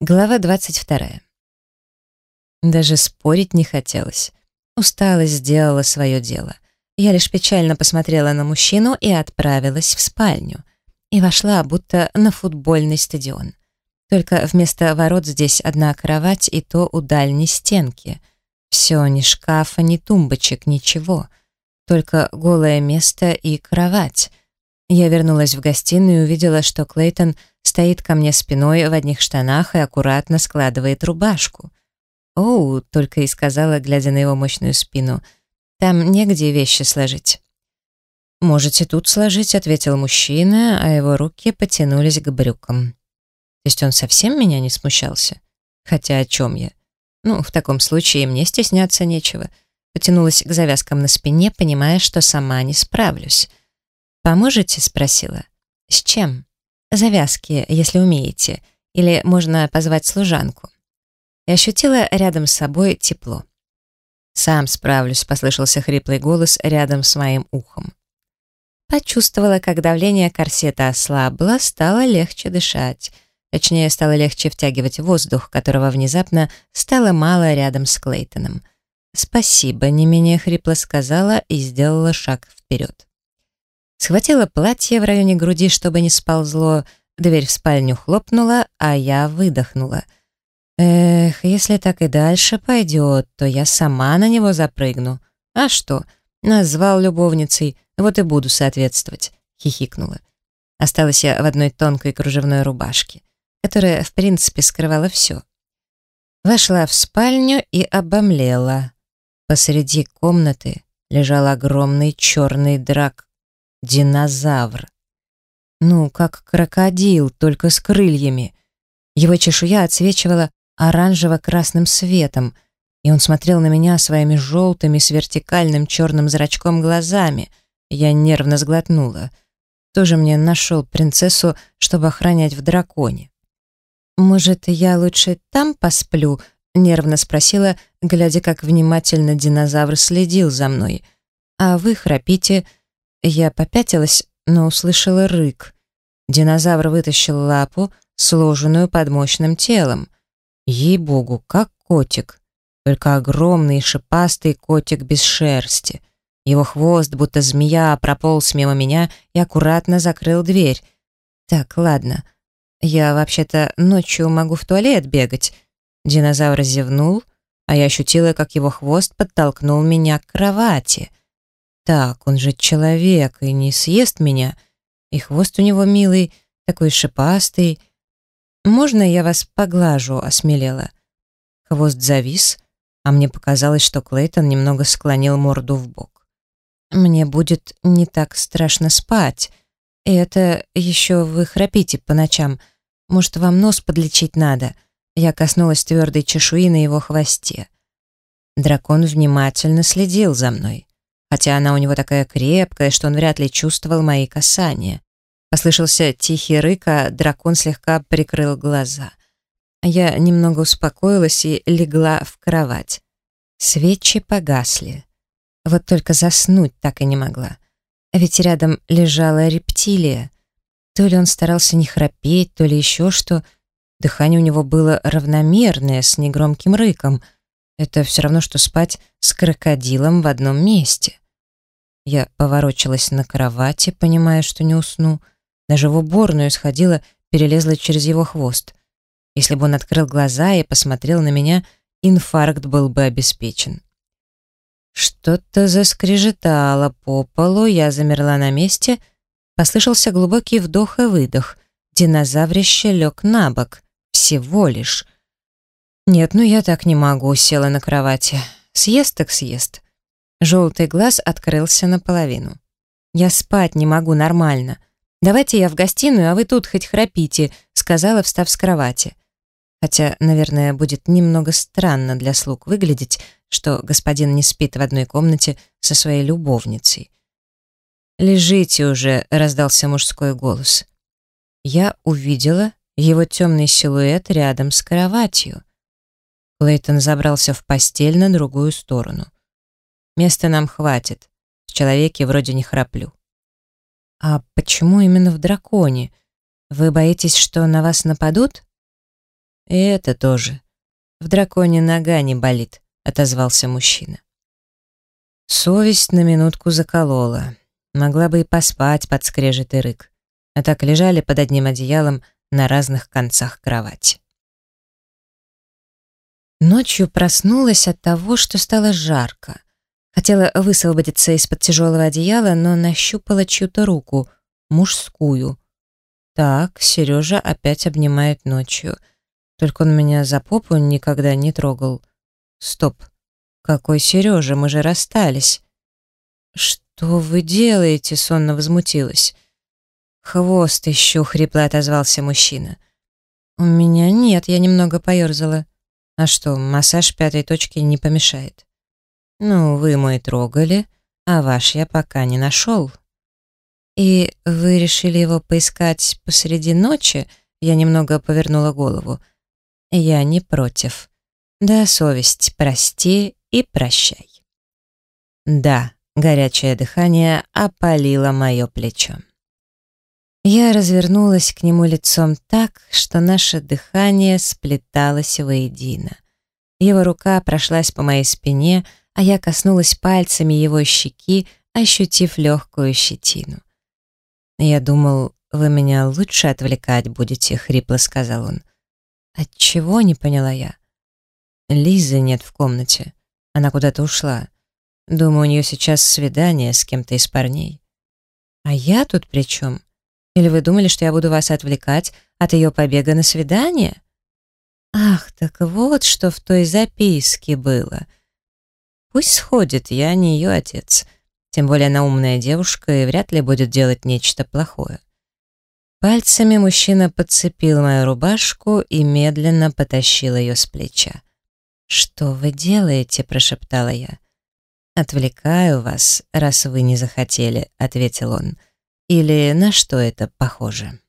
Глава 22. Даже спорить не хотелось. Усталость сделала свое дело. Я лишь печально посмотрела на мужчину и отправилась в спальню. И вошла, будто на футбольный стадион. Только вместо ворот здесь одна кровать, и то у дальней стенки. Все, ни шкафа, ни тумбочек, ничего. Только голое место и кровать. Я вернулась в гостиную и увидела, что Клейтон стоит ко мне спиной в одних штанах и аккуратно складывает рубашку. «Оу», — только и сказала, глядя на его мощную спину, — «там негде вещи сложить». «Можете тут сложить», — ответил мужчина, а его руки потянулись к брюкам. То есть он совсем меня не смущался? Хотя о чем я? Ну, в таком случае мне стесняться нечего. Потянулась к завязкам на спине, понимая, что сама не справлюсь. «Поможете?» — спросила. «С чем?» «Завязки, если умеете. Или можно позвать служанку». И ощутила рядом с собой тепло. «Сам справлюсь», — послышался хриплый голос рядом с моим ухом. Почувствовала, как давление корсета ослабло, стало легче дышать. Точнее, стало легче втягивать воздух, которого внезапно стало мало рядом с Клейтоном. «Спасибо», — не менее хрипло сказала и сделала шаг вперед. Схватила платье в районе груди, чтобы не сползло, дверь в спальню хлопнула, а я выдохнула. Эх, если так и дальше пойдет, то я сама на него запрыгну. А что, назвал любовницей, вот и буду соответствовать, хихикнула. Осталась я в одной тонкой кружевной рубашке, которая, в принципе, скрывала все. Вошла в спальню и обомлела. Посреди комнаты лежал огромный черный драк Динозавр. Ну, как крокодил, только с крыльями. Его чешуя отсвечивала оранжево-красным светом, и он смотрел на меня своими желтыми с вертикальным черным зрачком глазами. Я нервно сглотнула. Тоже мне нашел принцессу, чтобы охранять в драконе. «Может, я лучше там посплю?» — нервно спросила, глядя, как внимательно динозавр следил за мной. «А вы храпите», я попятилась, но услышала рык. Динозавр вытащил лапу, сложенную под мощным телом. Ей-богу, как котик. Только огромный шипастый котик без шерсти. Его хвост, будто змея, прополз мимо меня и аккуратно закрыл дверь. Так, ладно. Я вообще-то ночью могу в туалет бегать. Динозавр зевнул, а я ощутила, как его хвост подтолкнул меня к кровати. Так, он же человек и не съест меня. И хвост у него милый, такой шипастый. Можно я вас поглажу, осмелела? Хвост завис, а мне показалось, что Клейтон немного склонил морду в бок. Мне будет не так страшно спать. И это еще вы храпите по ночам. Может, вам нос подлечить надо? Я коснулась твердой чешуи на его хвосте. Дракон внимательно следил за мной хотя она у него такая крепкая, что он вряд ли чувствовал мои касания. Послышался тихий рык, а дракон слегка прикрыл глаза. Я немного успокоилась и легла в кровать. Свечи погасли. Вот только заснуть так и не могла. А ведь рядом лежала рептилия. То ли он старался не храпеть, то ли еще что. Дыхание у него было равномерное, с негромким рыком — это все равно, что спать с крокодилом в одном месте. Я поворочилась на кровати, понимая, что не усну. Даже в уборную сходила, перелезла через его хвост. Если бы он открыл глаза и посмотрел на меня, инфаркт был бы обеспечен. Что-то заскрежетало по полу, я замерла на месте, послышался глубокий вдох и выдох. Динозаврище лег на бок. Всего лишь — «Нет, ну я так не могу», — села на кровати. «Съест так съест». Желтый глаз открылся наполовину. «Я спать не могу нормально. Давайте я в гостиную, а вы тут хоть храпите», — сказала, встав с кровати. Хотя, наверное, будет немного странно для слуг выглядеть, что господин не спит в одной комнате со своей любовницей. «Лежите уже», — раздался мужской голос. Я увидела его темный силуэт рядом с кроватью. Клейтон забрался в постель на другую сторону. «Места нам хватит. В человеке вроде не храплю». «А почему именно в драконе? Вы боитесь, что на вас нападут?» И это тоже. В драконе нога не болит, отозвался мужчина. Совесть на минутку заколола. Могла бы и поспать под скрежет и рык. А так лежали под одним одеялом на разных концах кровати. Ночью проснулась от того, что стало жарко. Хотела высвободиться из-под тяжелого одеяла, но нащупала чью-то руку, мужскую. Так, Сережа опять обнимает ночью. Только он меня за попу никогда не трогал. Стоп. Какой Сережа? Мы же расстались. Что вы делаете? Сонно возмутилась. Хвост ищу, хрипло отозвался мужчина. У меня нет, я немного поерзала. А что, массаж пятой точки не помешает? Ну, вы мой трогали, а ваш я пока не нашел. И вы решили его поискать посреди ночи? Я немного повернула голову. Я не против. Да, совесть, прости и прощай. Да, горячее дыхание опалило мое плечо. Я развернулась к нему лицом так, что наше дыхание сплеталось воедино. Его рука прошлась по моей спине, а я коснулась пальцами его щеки, ощутив легкую щетину. «Я думал, вы меня лучше отвлекать будете», — хрипло сказал он. «Отчего?» — не поняла я. Лизы нет в комнате. Она куда-то ушла. Думаю, у нее сейчас свидание с кем-то из парней. А я тут при чем? Или вы думали, что я буду вас отвлекать от ее побега на свидание? Ах, так вот, что в той записке было. Пусть сходит, я не ее отец. Тем более она умная девушка и вряд ли будет делать нечто плохое. Пальцами мужчина подцепил мою рубашку и медленно потащил ее с плеча. «Что вы делаете?» — прошептала я. «Отвлекаю вас, раз вы не захотели», — ответил он. «Или на что это похоже?»